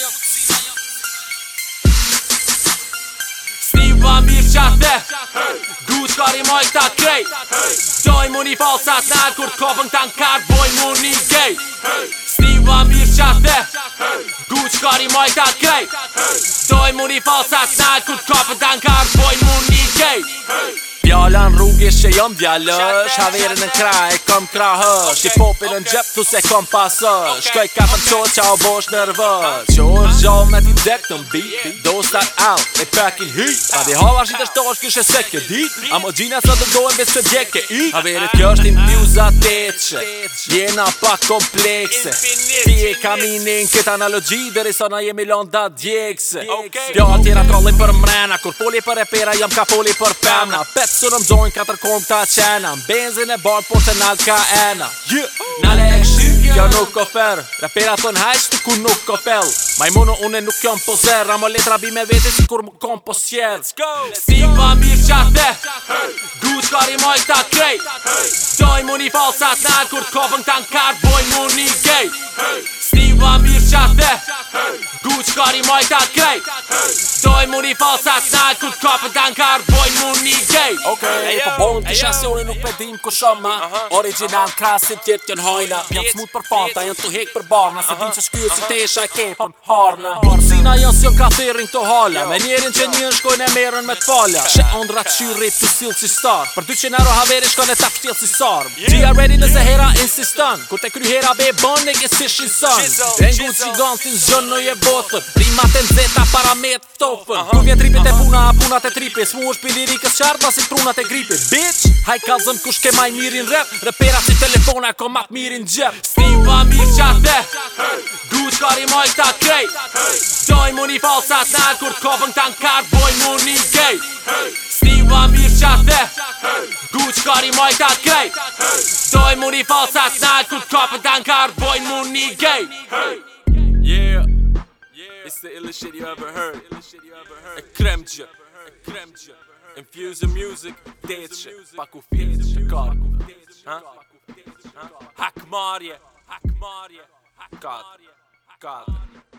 jo Steve va mirë qatë hey. Du shkari ma i këta krej Gjoj mu një falsat nalë Kur t'kopën këta në kartë Boj mu një gej Steve va mirë qatë Du shkari ma i këta krej Gjoj një falsat Fjallan rrugës që jom djallësh Haverin në kraj, kom krahësh Ti popin në gjep, thu se kom pasësh Shkoj ka për qo qa o bosh nërvës Qo është gjall me ti dek të mbi Do start out, e pak hy Pa di hova shi të shtosh kështë se kjo dit A mo gjina sa të dojnë vesë për djek e i Haverit kjo është in bjuza teqë Jena pa komplekse Ti e kaminin këtë analogji Dheri sa na jemi londa djekse Pjallë tjera trollin për mrena Kur foli për e pera, jam ka për femna Pet që në mdojnë katër kom këta qena Në benzin e barë por se nalt ka ena yeah. Nale e këshim Kjo nuk ko fer Rapera thon hajsh të ku nuk ko fel Majmono une nuk jom po letra bi me vete si kur më kom po sjer Si pa mirë qate Du shkari moj këta krej Doj mu një falsat nalt Kur t'kofën këta në kartë Boj një gej Si pa mirë qate duç kari moj ta krej Doj mu një falsa snaj ku për t'an kar boj mu një gej Ej po bon po, t'isha se ure nuk dim ku shumë Original krasin tjetë t'jen hojna Jan smut për fanta, jan t'u hek për barna Se din që shkyrë si t'esha e kepën harna Bukësina jan s'jon ka thirin t'o hala jo. Me njerin që njën shkojnë e merën me t'falla She ondra t'qyri t'u sil si star Për 200 euro haveri shkon e t'aftil si sarm Gia ready nëse hera insistan Ku t'e be bon e gjesishin sën Dengu kotë Rimat e nëzeta para me të vjen tripit e puna, punat e tripit Smu është për lirikës qartë, pasit prunat e gripit Bitch, haj ka zëm kush ke maj mirin rep Rëpera si telefona e komat mirin gjep Stim va mirë qatë dhe Gucë ka rimaj të krej Doj mu një falsat në alë Kur t'kopën të në kartë, boj mu një gej Stim va mirë qatë dhe Gucë ka rimaj të krej Doj mu një falsat në Kur t'kopën të në kartë, boj mu një gej Hey It's the illest shit you ever heard. A kremt je, ik kremt je. music, dit je. Pak hoe veel je kan. Hak maar hak maar je. Kader,